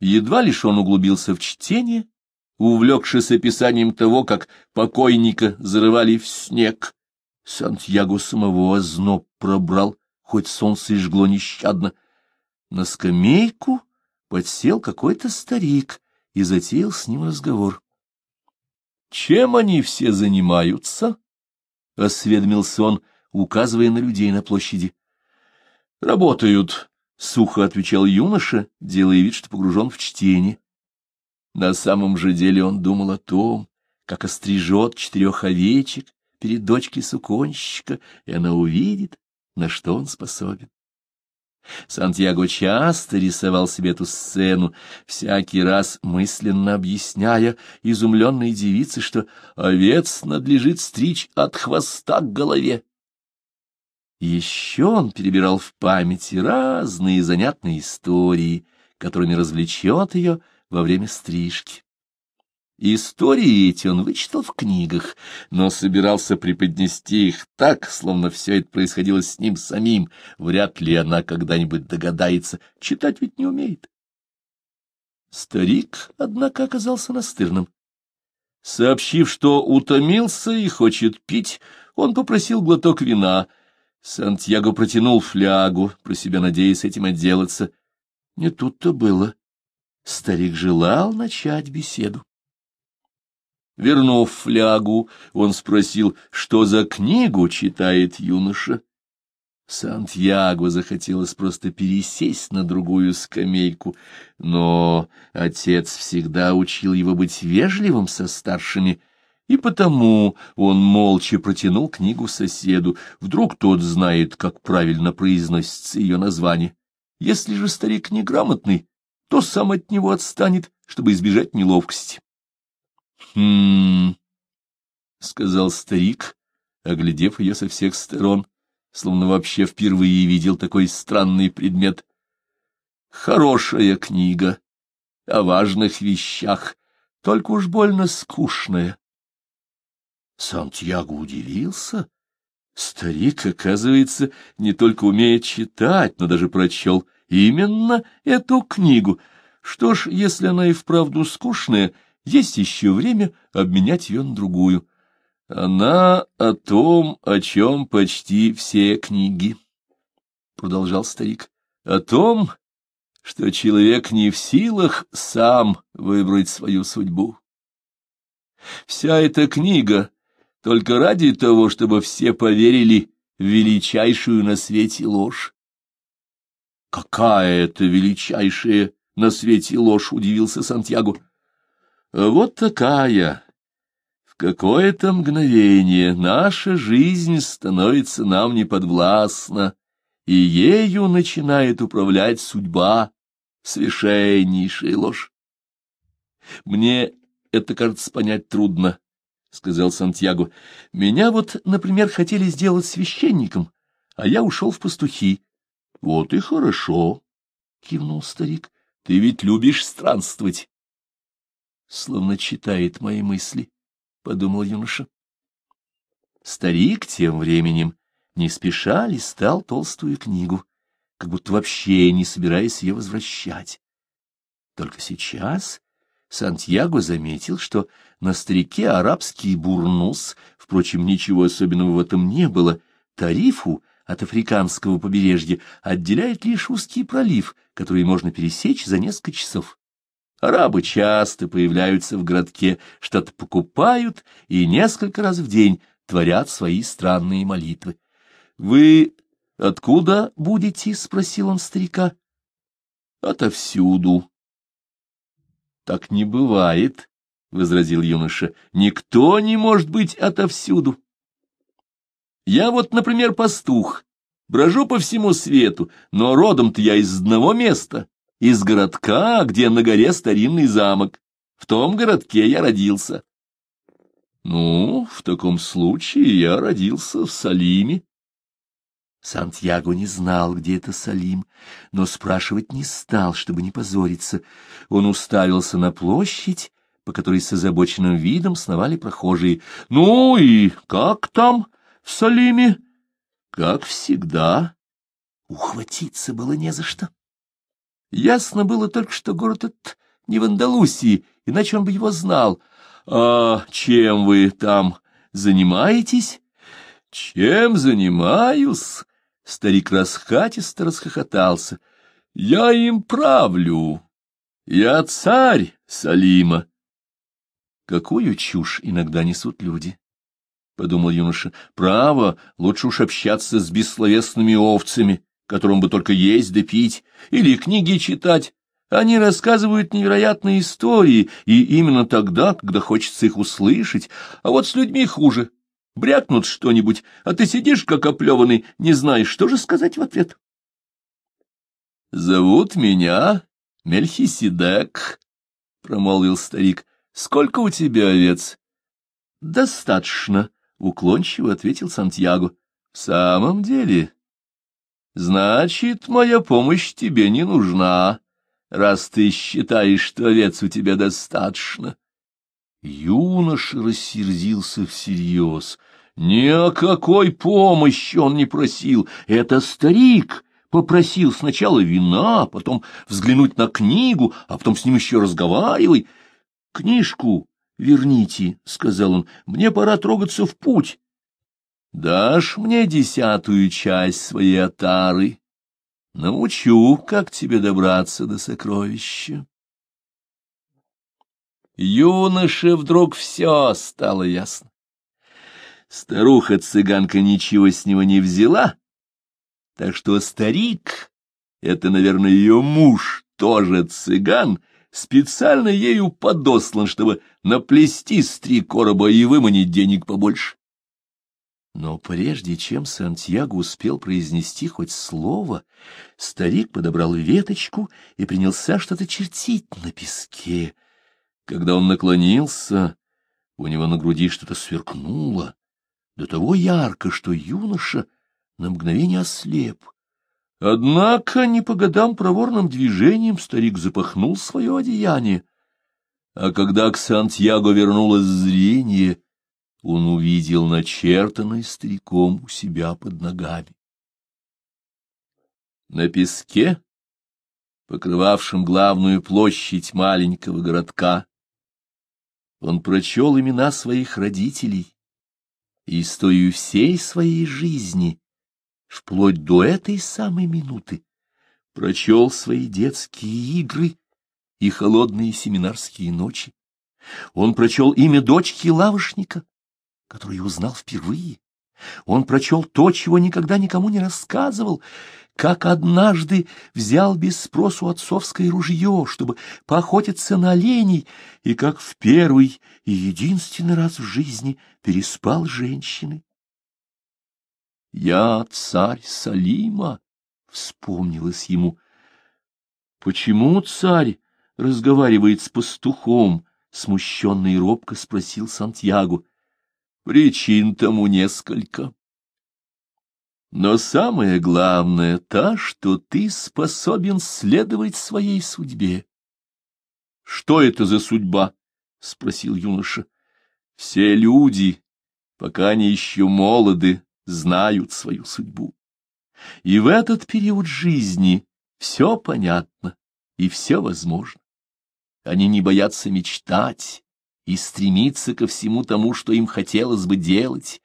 Едва лишь он углубился в чтение, увлекшись описанием того, как покойника зарывали в снег. Сантьяго самого озноб пробрал, хоть солнце и жгло нещадно. На скамейку подсел какой-то старик и затеял с ним разговор. — Чем они все занимаются? — осведомился он, указывая на людей на площади. — Работают, — сухо отвечал юноша, делая вид, что погружен в чтение. На самом же деле он думал о том, как острижет четырех овечек перед дочкой суконщика, и она увидит, на что он способен. Сантьяго часто рисовал себе эту сцену, всякий раз мысленно объясняя изумленной девице, что овец надлежит стричь от хвоста к голове. Еще он перебирал в памяти разные занятные истории, которыми развлечет ее во время стрижки. Истории эти он вычитал в книгах, но собирался преподнести их так, словно все это происходило с ним самим. Вряд ли она когда-нибудь догадается, читать ведь не умеет. Старик, однако, оказался настырным. Сообщив, что утомился и хочет пить, он попросил глоток вина. Сантьяго протянул флягу, про себя надеясь этим отделаться. Не тут-то было. Старик желал начать беседу. Вернув флягу, он спросил, что за книгу читает юноша. Сантьяго захотелось просто пересесть на другую скамейку, но отец всегда учил его быть вежливым со старшими, и потому он молча протянул книгу соседу. Вдруг тот знает, как правильно произносится ее название. Если же старик неграмотный, то сам от него отстанет, чтобы избежать неловкости. «Хм...» — сказал старик, оглядев ее со всех сторон, словно вообще впервые видел такой странный предмет. «Хорошая книга о важных вещах, только уж больно скучная». Сантьяго удивился. Старик, оказывается, не только умеет читать, но даже прочел именно эту книгу. Что ж, если она и вправду скучная, есть еще время обменять ее на другую. Она о том, о чем почти все книги, — продолжал старик, — о том, что человек не в силах сам выбрать свою судьбу. Вся эта книга только ради того, чтобы все поверили в величайшую на свете ложь. Какая это величайшая на свете ложь, удивился Сантьяго. Вот такая. В какое-то мгновение наша жизнь становится нам неподвластна, и ею начинает управлять судьба, совершеннейшая ложь. Мне это, кажется, понять трудно, — сказал Сантьяго. Меня вот, например, хотели сделать священником, а я ушел в пастухи. — Вот и хорошо, — кивнул старик. — Ты ведь любишь странствовать словно читает мои мысли, — подумал юноша. Старик тем временем не спеша листал толстую книгу, как будто вообще не собираясь ее возвращать. Только сейчас Сантьяго заметил, что на старике арабский бурнус, впрочем, ничего особенного в этом не было, тарифу от африканского побережья отделяет лишь узкий пролив, который можно пересечь за несколько часов. Арабы часто появляются в городке, что-то покупают и несколько раз в день творят свои странные молитвы. — Вы откуда будете? — спросил он старика. — Отовсюду. — Так не бывает, — возразил юноша. — Никто не может быть отовсюду. Я вот, например, пастух, брожу по всему свету, но родом-то я из одного места, из городка, где на горе старинный замок. В том городке я родился. Ну, в таком случае я родился в Салиме. Сантьяго не знал, где это Салим, но спрашивать не стал, чтобы не позориться. Он уставился на площадь, по которой с озабоченным видом сновали прохожие. — Ну и как там в Салиме? — Как всегда. Ухватиться было не за что. Ясно было только, что город этот не в Андалусии, иначе он бы его знал. А чем вы там занимаетесь? Чем занимаюсь? Старик расхатисто расхохотался. Я им правлю. Я царь Салима. Какую чушь иногда несут люди, — подумал юноша. Право, лучше уж общаться с бессловесными овцами, которым бы только есть да пить, или книги читать. Они рассказывают невероятные истории, и именно тогда, когда хочется их услышать, а вот с людьми хуже. Брякнут что-нибудь, а ты сидишь как оплеванный, не знаешь, что же сказать в ответ. — Зовут меня Мельхиседек, — промолвил старик. — Сколько у тебя овец? — Достаточно, — уклончиво ответил Сантьяго. — В самом деле... Значит, моя помощь тебе не нужна, раз ты считаешь, что овец у тебя достаточно. Юноша рассердился всерьез. Ни о какой помощи он не просил. Это старик попросил сначала вина, потом взглянуть на книгу, а потом с ним еще разговаривай. — Книжку верните, — сказал он, — мне пора трогаться в путь. — Дашь мне десятую часть своей отары? Научу, как тебе добраться до сокровища. Юноше вдруг все стало ясно. Старуха-цыганка ничего с него не взяла, так что старик, это, наверное, ее муж, тоже цыган, специально ею подослан, чтобы наплести с три короба и выманить денег побольше. Но прежде чем Сантьяго успел произнести хоть слово, старик подобрал веточку и принялся что-то чертить на песке. Когда он наклонился, у него на груди что-то сверкнуло, до того ярко, что юноша на мгновение ослеп. Однако не по годам проворным движением старик запахнул свое одеяние, а когда к Сантьяго вернулось зрение, он увидел начертанное стариком у себя под ногами. На песке, покрывавшем главную площадь маленького городка, он прочел имена своих родителей и историю всей своей жизни, вплоть до этой самой минуты, прочел свои детские игры и холодные семинарские ночи. Он прочел имя дочки лавошника, которую узнал впервые. Он прочел то, чего никогда никому не рассказывал, как однажды взял без спросу отцовское ружье, чтобы поохотиться на оленей, и как в первый и единственный раз в жизни переспал женщиной. «Я царь Салима», — вспомнилось ему. «Почему царь разговаривает с пастухом?» — смущенно и робко спросил Сантьяго. Причин тому несколько. Но самое главное та, что ты способен следовать своей судьбе. — Что это за судьба? — спросил юноша. — Все люди, пока они еще молоды, знают свою судьбу. И в этот период жизни все понятно и все возможно. Они не боятся мечтать, и стремиться ко всему тому, что им хотелось бы делать.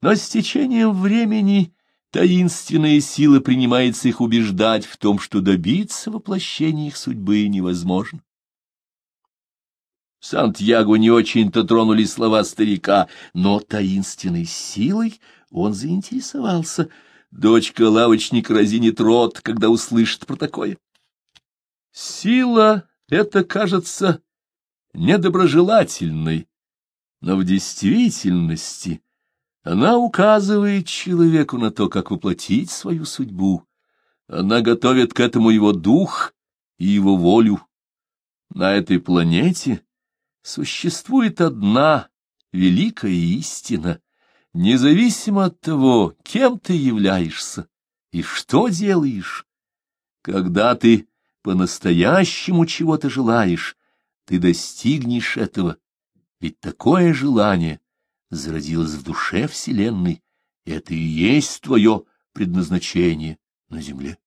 Но с течением времени таинственная сила принимается их убеждать в том, что добиться воплощения их судьбы невозможно. Сантьяго не очень-то тронули слова старика, но таинственной силой он заинтересовался. Дочка лавочник разинит рот, когда услышит про такое. Сила — это, кажется, недоброжелательной, но в действительности она указывает человеку на то, как воплотить свою судьбу. Она готовит к этому его дух и его волю. На этой планете существует одна великая истина, независимо от того, кем ты являешься и что делаешь. Когда ты по-настоящему чего-то желаешь, ты достигнешь этого, ведь такое желание зародилось в душе Вселенной, и это и есть твое предназначение на земле.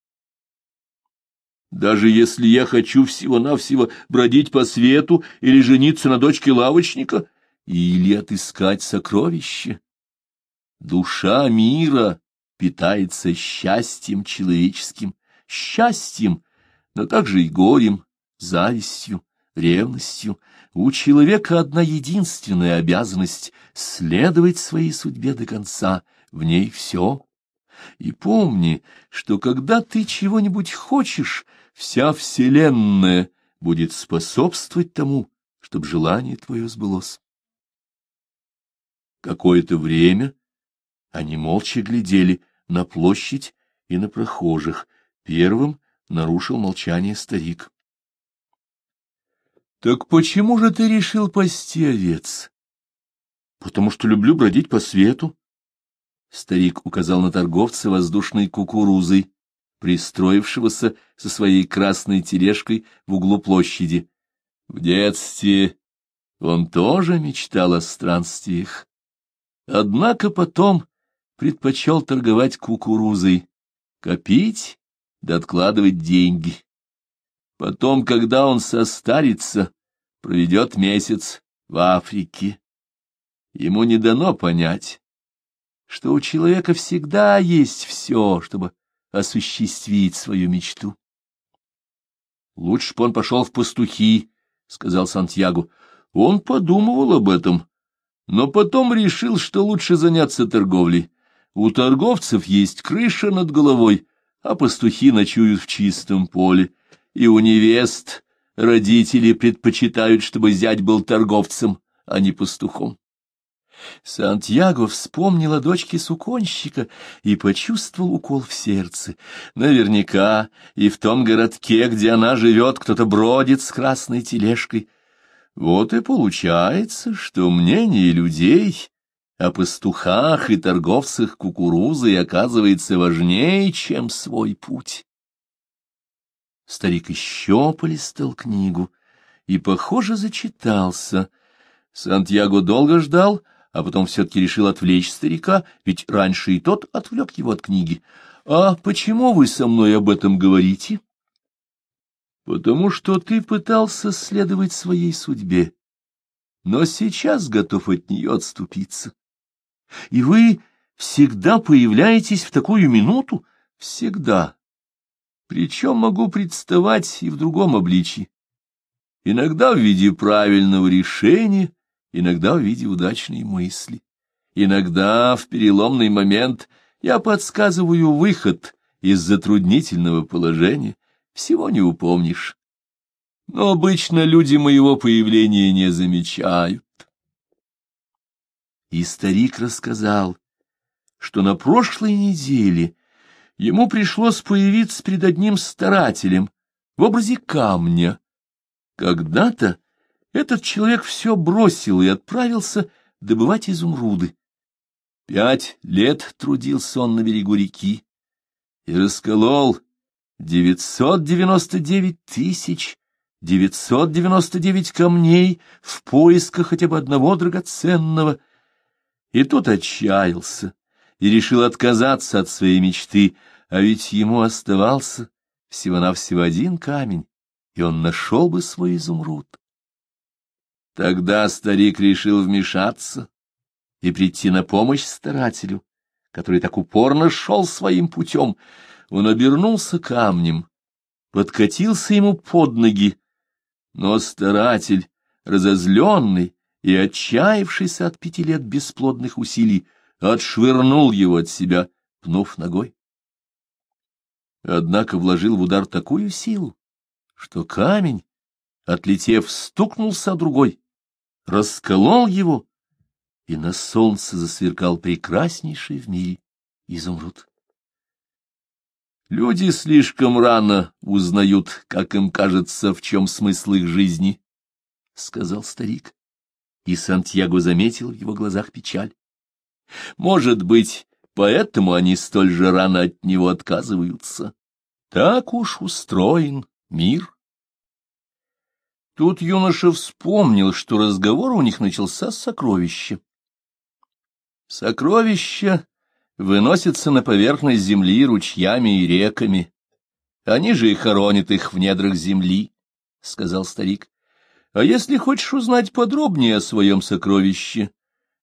Даже если я хочу всего-навсего бродить по свету или жениться на дочке лавочника, или отыскать сокровище. Душа мира питается счастьем человеческим, счастьем, но также и горем, завистью, ревностью. У человека одна единственная обязанность — следовать своей судьбе до конца, в ней все. И помни, что когда ты чего-нибудь хочешь, вся вселенная будет способствовать тому, чтобы желание твое сбылось. Какое-то время они молча глядели на площадь и на прохожих. Первым нарушил молчание старик. — Так почему же ты решил пасти овец? — Потому что люблю бродить по свету. Старик указал на торговца воздушной кукурузой, пристроившегося со своей красной тележкой в углу площади. В детстве он тоже мечтал о странствиях. Однако потом предпочел торговать кукурузой, копить да откладывать деньги. Потом, когда он состарится, проведет месяц в Африке. Ему не дано понять, что у человека всегда есть все, чтобы осуществить свою мечту. Лучше бы он пошел в пастухи, — сказал Сантьяго. Он подумывал об этом, но потом решил, что лучше заняться торговлей. У торговцев есть крыша над головой, а пастухи ночуют в чистом поле, и у невест родители предпочитают, чтобы зять был торговцем, а не пастухом. Сантьяго вспомнил о дочке суконщика и почувствовал укол в сердце. Наверняка и в том городке, где она живет, кто-то бродит с красной тележкой. Вот и получается, что мнение людей о пастухах и торговцах кукурузой оказывается важнее, чем свой путь. Старик еще полистал книгу и, похоже, зачитался. Сантьяго долго ждал, а потом все-таки решил отвлечь старика, ведь раньше и тот отвлек его от книги. — А почему вы со мной об этом говорите? — Потому что ты пытался следовать своей судьбе, но сейчас готов от нее отступиться. И вы всегда появляетесь в такую минуту? Всегда. Причем могу представать и в другом обличии. Иногда в виде правильного решения, иногда в виде удачной мысли. Иногда в переломный момент я подсказываю выход из затруднительного положения, всего не упомнишь. Но обычно люди моего появления не замечают. И старик рассказал, что на прошлой неделе ему пришлось появиться перед одним старателем в образе камня. Когда-то этот человек все бросил и отправился добывать изумруды. Пять лет трудился он на берегу реки и расколол девятьсот девяносто девять тысяч девятьсот девяносто девять камней в поисках хотя бы одного драгоценного — и тут отчаялся и решил отказаться от своей мечты, а ведь ему оставался всего-навсего один камень, и он нашел бы свой изумруд. Тогда старик решил вмешаться и прийти на помощь старателю, который так упорно шел своим путем. Он обернулся камнем, подкатился ему под ноги, но старатель, разозленный, и, отчаявшийся от пяти лет бесплодных усилий, отшвырнул его от себя, пнув ногой. Однако вложил в удар такую силу, что камень, отлетев, стукнулся о другой, расколол его, и на солнце засверкал прекраснейший в мире изумруд. Люди слишком рано узнают, как им кажется, в чем смысл их жизни, — сказал старик и Сантьяго заметил в его глазах печаль. Может быть, поэтому они столь же рано от него отказываются. Так уж устроен мир. Тут юноша вспомнил, что разговор у них начался с сокровища. Сокровища выносятся на поверхность земли ручьями и реками, Они же и хоронят их в недрах земли, — сказал старик. — А если хочешь узнать подробнее о своем сокровище,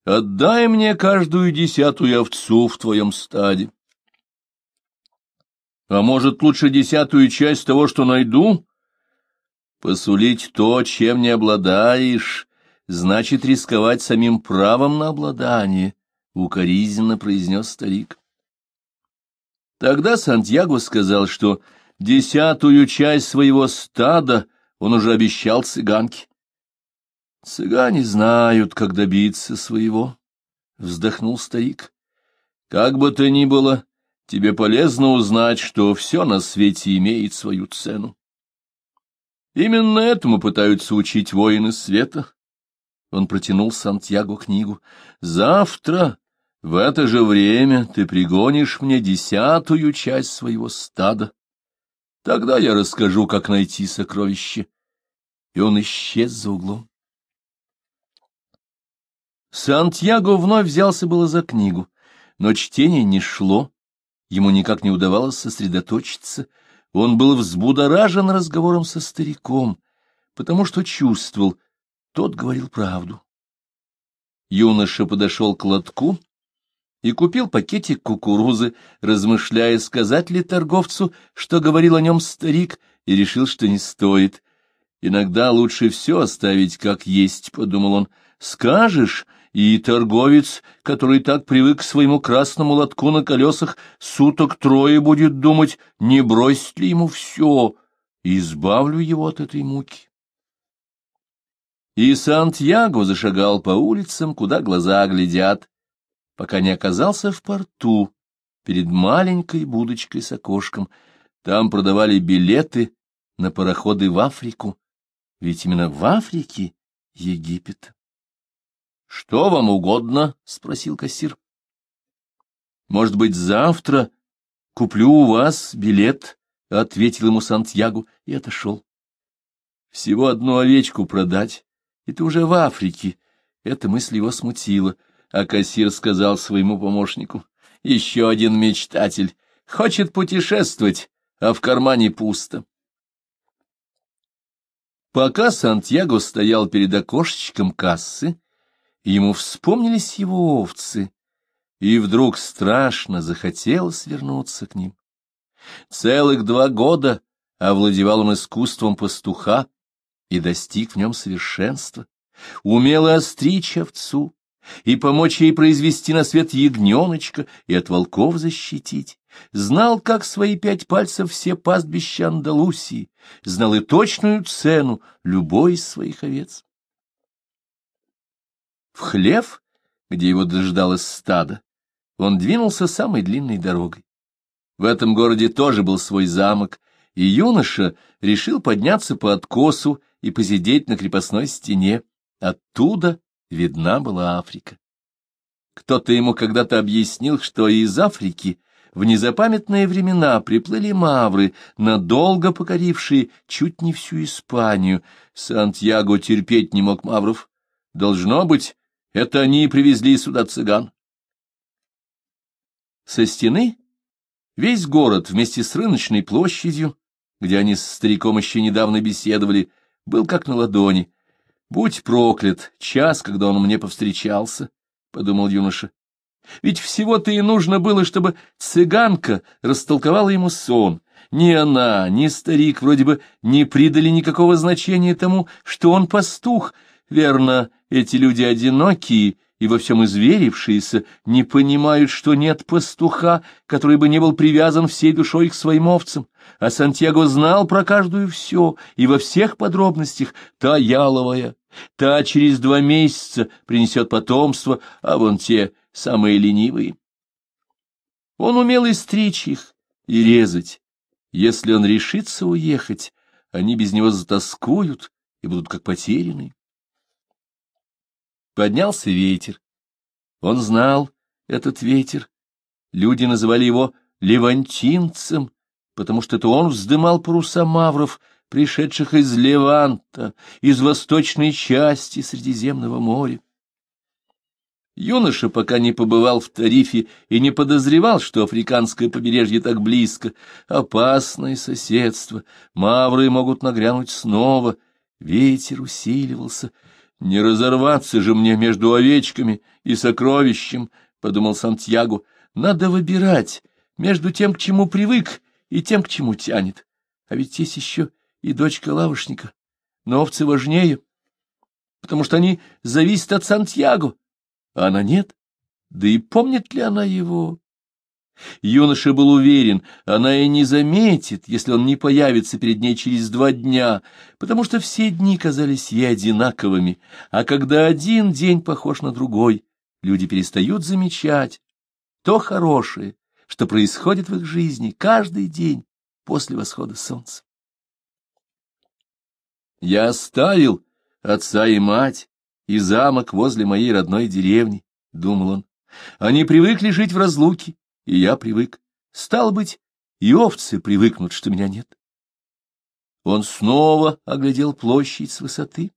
отдай мне каждую десятую овцу в твоем стаде. — А может, лучше десятую часть того, что найду? Посулить то, чем не обладаешь, значит рисковать самим правом на обладание, — укоризненно произнес старик. Тогда Сантьяго сказал, что десятую часть своего стада он уже обещал цыганке. Цыгане знают, как добиться своего, — вздохнул старик. Как бы то ни было, тебе полезно узнать, что все на свете имеет свою цену. Именно этому пытаются учить воины света. Он протянул Сантьяго книгу. Завтра в это же время ты пригонишь мне десятую часть своего стада. Тогда я расскажу, как найти сокровище. И он исчез за углом. Сантьяго вновь взялся было за книгу, но чтение не шло, ему никак не удавалось сосредоточиться. Он был взбудоражен разговором со стариком, потому что чувствовал, тот говорил правду. Юноша подошел к лотку и купил пакетик кукурузы, размышляя, сказать ли торговцу, что говорил о нем старик, и решил, что не стоит. Иногда лучше все оставить как есть, — подумал он. Скажешь, и торговец, который так привык к своему красному лотку на колесах, суток трое будет думать, не бросить ли ему все, избавлю его от этой муки. И Сантьяго зашагал по улицам, куда глаза глядят, пока не оказался в порту, перед маленькой будочкой с окошком. Там продавали билеты на пароходы в Африку, ведь именно в Африке Египет. — Что вам угодно? — спросил кассир. — Может быть, завтра куплю у вас билет? — ответил ему Сантьяго и отошел. — Всего одну овечку продать, и ты уже в Африке. Эта мысль его смутила а кассир сказал своему помощнику, «Еще один мечтатель, хочет путешествовать, а в кармане пусто». Пока Сантьяго стоял перед окошечком кассы, ему вспомнились его овцы, и вдруг страшно захотелось вернуться к ним. Целых два года овладевал он искусством пастуха и достиг в нем совершенства, умел остричь овцу, и помочь ей произвести на свет ягненочка и от волков защитить. Знал, как свои пять пальцев все пастбища Андалусии, знал и точную цену любой из своих овец. В хлев, где его дождалось стадо, он двинулся самой длинной дорогой. В этом городе тоже был свой замок, и юноша решил подняться по откосу и посидеть на крепостной стене. Оттуда видна была Африка. Кто-то ему когда-то объяснил, что из Африки в незапамятные времена приплыли мавры, надолго покорившие чуть не всю Испанию. Сантьяго терпеть не мог мавров. Должно быть, это они привезли сюда цыган. Со стены весь город вместе с рыночной площадью, где они с стариком еще недавно беседовали, был как на ладони — Будь проклят час, когда он мне повстречался, — подумал юноша. Ведь всего-то и нужно было, чтобы цыганка растолковала ему сон. Ни она, ни старик вроде бы не придали никакого значения тому, что он пастух. Верно, эти люди одинокие и во всем изверившиеся не понимают, что нет пастуха, который бы не был привязан всей душой к своим овцам, а Сантьяго знал про каждую все и во всех подробностях, та яловая, та через два месяца принесет потомство, а вон те самые ленивые. Он умел и стричь их, и резать. Если он решится уехать, они без него затаскуют и будут как потерянные. Поднялся ветер. Он знал этот ветер. Люди называли его левантинцем, потому что это он вздымал паруса мавров, пришедших из Леванта, из восточной части Средиземного моря. Юноша пока не побывал в Тарифе и не подозревал, что африканское побережье так близко. Опасное соседство, мавры могут нагрянуть снова. Ветер усиливался. «Не разорваться же мне между овечками и сокровищем», — подумал Сантьяго. «Надо выбирать между тем, к чему привык, и тем, к чему тянет. А ведь есть еще и дочка лавошника. Но овцы важнее, потому что они зависят от Сантьяго, а она нет. Да и помнит ли она его? Юноша был уверен, она и не заметит, если он не появится перед ней через два дня, потому что все дни казались ей одинаковыми, а когда один день похож на другой, люди перестают замечать то хорошее, что происходит в их жизни каждый день после восхода солнца. Я оставил отца и мать и замок возле моей родной деревни, — думал он. Они привыкли жить в разлуке, и я привык. Стал быть, и овцы привыкнут, что меня нет. Он снова оглядел площадь с высоты.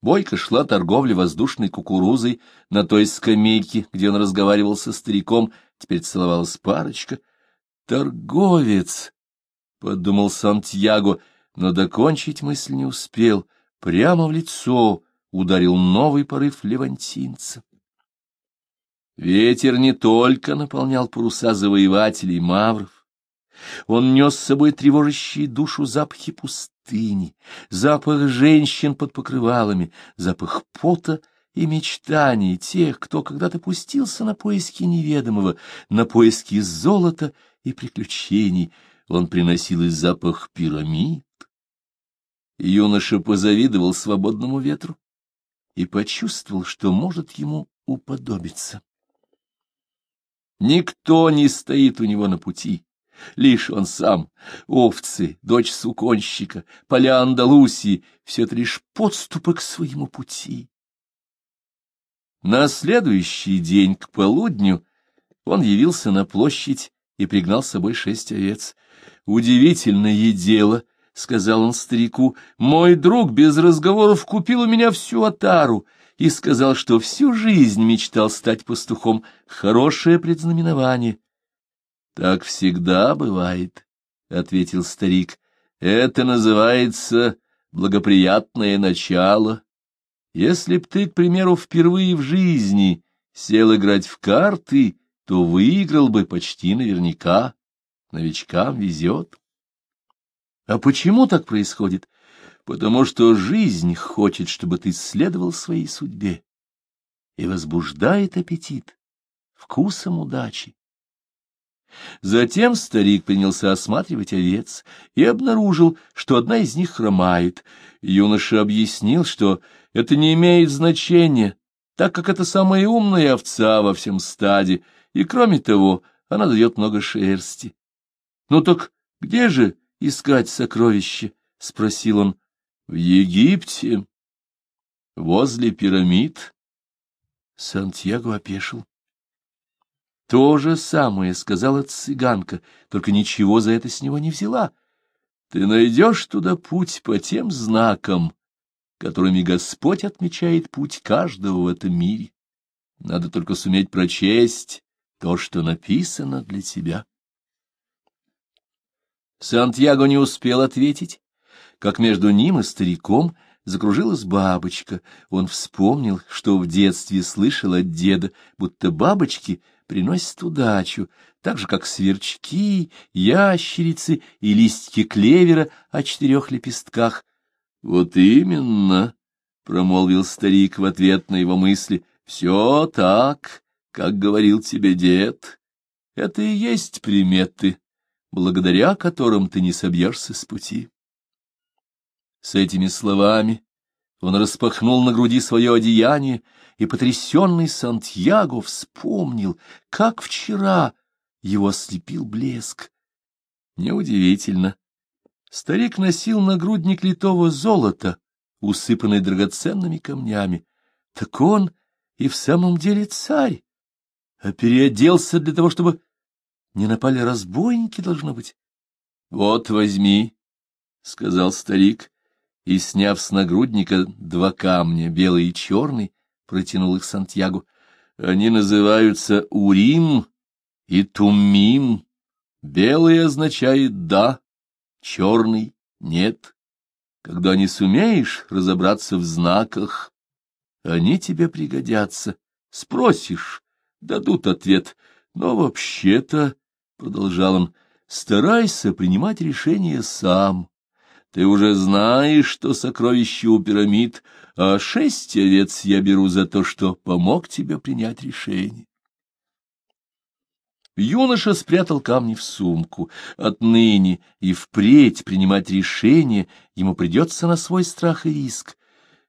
Бойко шла торговля воздушной кукурузой на той скамейке, где он разговаривал со стариком, теперь целовалась парочка. «Торговец!» — подумал Сантьяго, но докончить мысль не успел. Прямо в лицо ударил новый порыв левантинца. Ветер не только наполнял паруса завоевателей мавров, он нес с собой тревожащие душу запахи пустыни, запах женщин под покрывалами, запах пота и мечтаний тех, кто когда-то пустился на поиски неведомого, на поиски золота и приключений. Он приносил и запах пирамид. Юноша позавидовал свободному ветру и почувствовал, что может ему уподобиться. Никто не стоит у него на пути, лишь он сам, овцы, дочь суконщика, поля Андалусии — все это лишь подступы к своему пути. На следующий день к полудню он явился на площадь и пригнал с собой шесть овец. Удивительное дело, — сказал он старику, — мой друг без разговоров купил у меня всю отару и сказал, что всю жизнь мечтал стать пастухом. Хорошее предзнаменование. — Так всегда бывает, — ответил старик. — Это называется благоприятное начало. Если б ты, к примеру, впервые в жизни сел играть в карты, то выиграл бы почти наверняка. Новичкам везет. А почему так происходит? Потому что жизнь хочет, чтобы ты следовал своей судьбе и возбуждает аппетит вкусом удачи. Затем старик принялся осматривать овец и обнаружил, что одна из них хромает. Юноша объяснил, что это не имеет значения, так как это самая умная овца во всем стаде, и, кроме того, она дает много шерсти. — Ну так где же искать сокровища? — спросил он. — В Египте, возле пирамид. Сантьяго опешил. То же самое сказала цыганка, только ничего за это с него не взяла. Ты найдешь туда путь по тем знакам, которыми Господь отмечает путь каждого в этом мире. Надо только суметь прочесть то, что написано для тебя. Сантьяго не успел ответить, как между ним и стариком закружилась бабочка. Он вспомнил, что в детстве слышал от деда, будто бабочки приносят удачу, так же, как сверчки, ящерицы и листики клевера о четырех лепестках. — Вот именно, — промолвил старик в ответ на его мысли, — все так, как говорил тебе дед. Это и есть приметы, благодаря которым ты не собьешься с пути. С этими словами он распахнул на груди свое одеяние, и потрясенный Сантьяго вспомнил, как вчера его ослепил блеск. Неудивительно, Старик носил нагрудник литого золота, усыпанный драгоценными камнями. Так он и в самом деле царь, а переоделся для того, чтобы не напали разбойники, должно быть. — Вот возьми, — сказал старик, и, сняв с нагрудника два камня, белый и черный, протянул их Сантьягу. Они называются Урим и Туммим. Белый означает «да», черный — «нет». Когда не сумеешь разобраться в знаках, они тебе пригодятся. Спросишь, дадут ответ. Но вообще-то, — продолжал он, — старайся принимать решение сам. Ты уже знаешь, что сокровище у пирамид, а шесть овец я беру за то, что помог тебе принять решение. Юноша спрятал камни в сумку. Отныне и впредь принимать решение ему придется на свой страх и риск.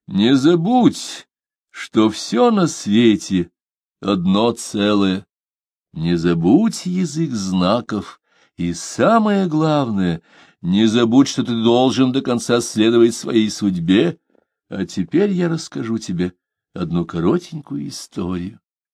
Не забудь, что все на свете одно целое. Не забудь язык знаков, и самое главное, не забудь, что ты должен до конца следовать своей судьбе. А теперь я расскажу тебе одну коротенькую историю.